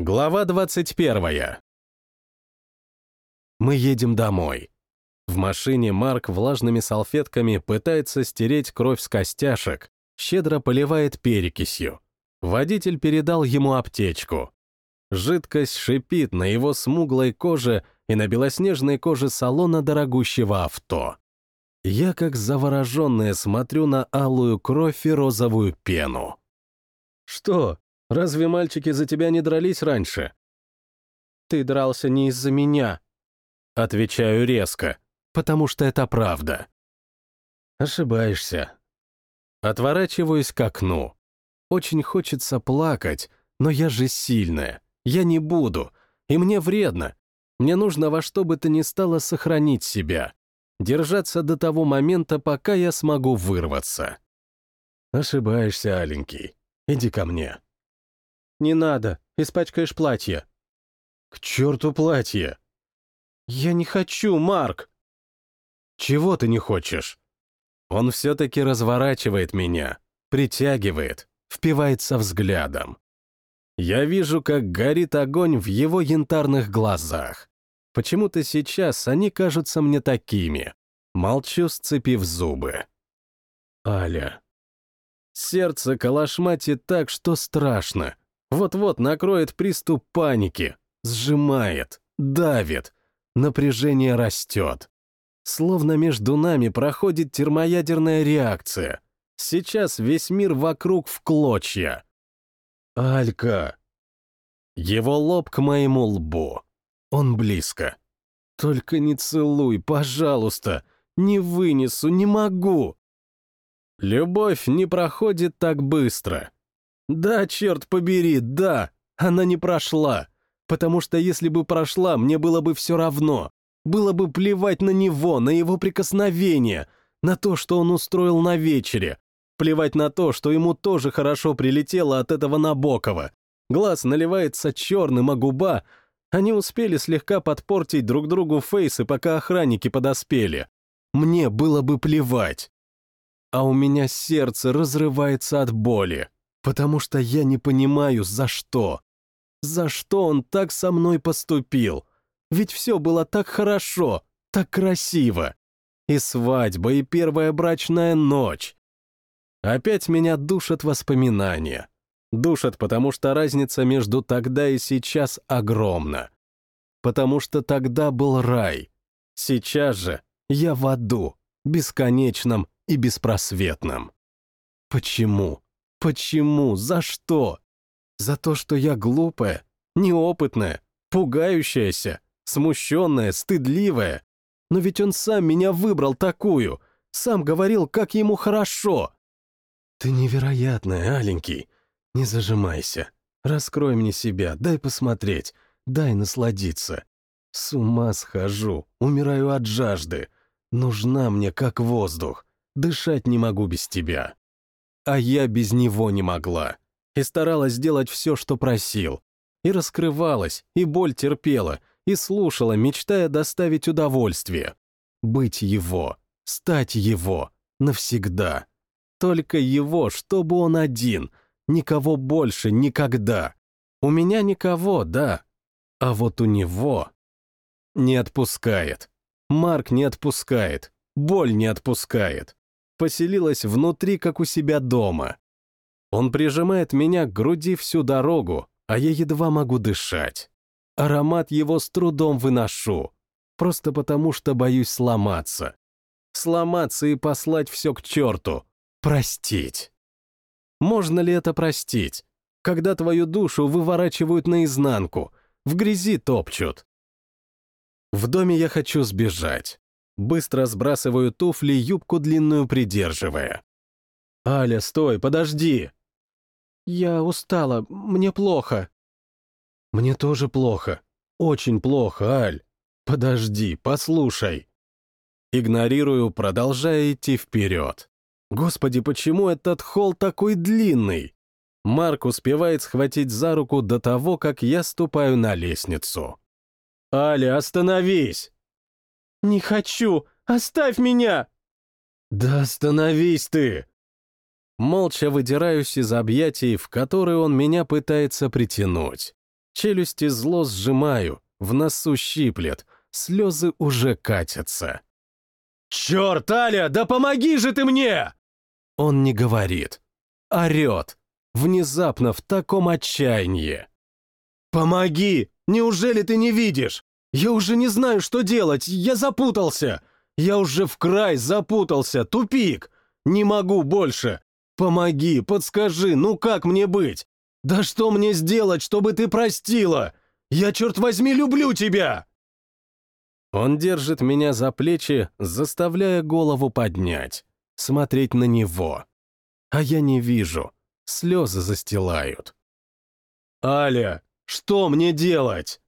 Глава 21. Мы едем домой. В машине Марк влажными салфетками пытается стереть кровь с костяшек, щедро поливает перекисью. Водитель передал ему аптечку. Жидкость шипит на его смуглой коже и на белоснежной коже салона дорогущего авто. Я как завороженная смотрю на алую кровь и розовую пену. «Что, разве мальчики за тебя не дрались раньше?» «Ты дрался не из-за меня», — отвечаю резко, потому что это правда. Ошибаешься. Отворачиваюсь к окну. Очень хочется плакать, но я же сильная. Я не буду. И мне вредно. Мне нужно во что бы то ни стало сохранить себя. Держаться до того момента, пока я смогу вырваться. Ошибаешься, аленький. Иди ко мне. Не надо, испачкаешь платье. К черту платье. Я не хочу, Марк. Чего ты не хочешь? Он все-таки разворачивает меня, притягивает, впивается взглядом. Я вижу, как горит огонь в его янтарных глазах. Почему-то сейчас они кажутся мне такими. Молчу, сцепив зубы. Аля. Сердце калашматит так, что страшно. Вот-вот накроет приступ паники. Сжимает, давит. Напряжение растет. Словно между нами проходит термоядерная реакция. Сейчас весь мир вокруг в клочья. Алька. Его лоб к моему лбу. Он близко. Только не целуй, пожалуйста. Не вынесу, не могу. Любовь не проходит так быстро. Да, черт побери, да, она не прошла. Потому что если бы прошла, мне было бы все равно. Было бы плевать на него, на его прикосновение, на то, что он устроил на вечере. Плевать на то, что ему тоже хорошо прилетело от этого Набокова. Глаз наливается черным, а губа... Они успели слегка подпортить друг другу фейсы, пока охранники подоспели. Мне было бы плевать. А у меня сердце разрывается от боли, потому что я не понимаю, за что. За что он так со мной поступил? Ведь все было так хорошо, так красиво. И свадьба, и первая брачная ночь. Опять меня душат воспоминания. Душат, потому что разница между тогда и сейчас огромна. Потому что тогда был рай. Сейчас же я в аду, бесконечном и беспросветном. Почему? Почему? За что? За то, что я глупая, неопытная, пугающаяся, смущенная, стыдливая. Но ведь он сам меня выбрал такую, сам говорил, как ему хорошо. Ты невероятная, аленький. Не зажимайся. Раскрой мне себя, дай посмотреть, дай насладиться. С ума схожу, умираю от жажды. Нужна мне как воздух. Дышать не могу без тебя. А я без него не могла. И старалась сделать все, что просил. И раскрывалась, и боль терпела, и слушала, мечтая доставить удовольствие. Быть его, стать его, навсегда. Только его, чтобы он один, никого больше никогда. У меня никого, да. А вот у него... Не отпускает. Марк не отпускает. Боль не отпускает. Поселилась внутри, как у себя дома. Он прижимает меня к груди всю дорогу, а я едва могу дышать. Аромат его с трудом выношу, просто потому что боюсь сломаться. Сломаться и послать все к черту, Простить. Можно ли это простить, когда твою душу выворачивают наизнанку, в грязи топчут? В доме я хочу сбежать. Быстро сбрасываю туфли, юбку длинную придерживая. «Аля, стой, подожди!» «Я устала, мне плохо». «Мне тоже плохо. Очень плохо, Аль. Подожди, послушай». Игнорирую, продолжая идти вперед. Господи, почему этот холл такой длинный? Марк успевает схватить за руку до того, как я ступаю на лестницу. «Аля, остановись!» «Не хочу! Оставь меня!» «Да остановись ты!» Молча выдираюсь из объятий, в которые он меня пытается притянуть. Челюсти зло сжимаю, в носу щиплет, слезы уже катятся. «Черт, Аля, да помоги же ты мне!» Он не говорит. Орет. Внезапно в таком отчаянии. «Помоги! Неужели ты не видишь? Я уже не знаю, что делать, я запутался! Я уже в край запутался, тупик! Не могу больше! Помоги, подскажи, ну как мне быть? Да что мне сделать, чтобы ты простила? Я, черт возьми, люблю тебя!» Он держит меня за плечи, заставляя голову поднять, смотреть на него. А я не вижу, слезы застилают. «Аля, что мне делать?»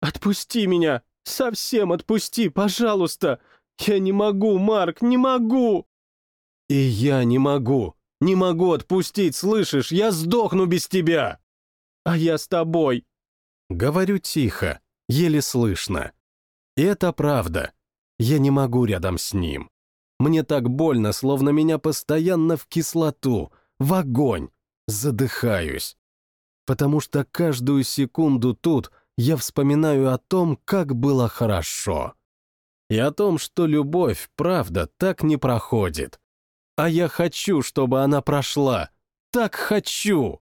«Отпусти меня! Совсем отпусти, пожалуйста! Я не могу, Марк, не могу!» «И я не могу! Не могу отпустить, слышишь? Я сдохну без тебя!» «А я с тобой!» Говорю тихо, еле слышно. И это правда. Я не могу рядом с ним. Мне так больно, словно меня постоянно в кислоту, в огонь. Задыхаюсь. Потому что каждую секунду тут я вспоминаю о том, как было хорошо. И о том, что любовь, правда, так не проходит. А я хочу, чтобы она прошла. Так хочу.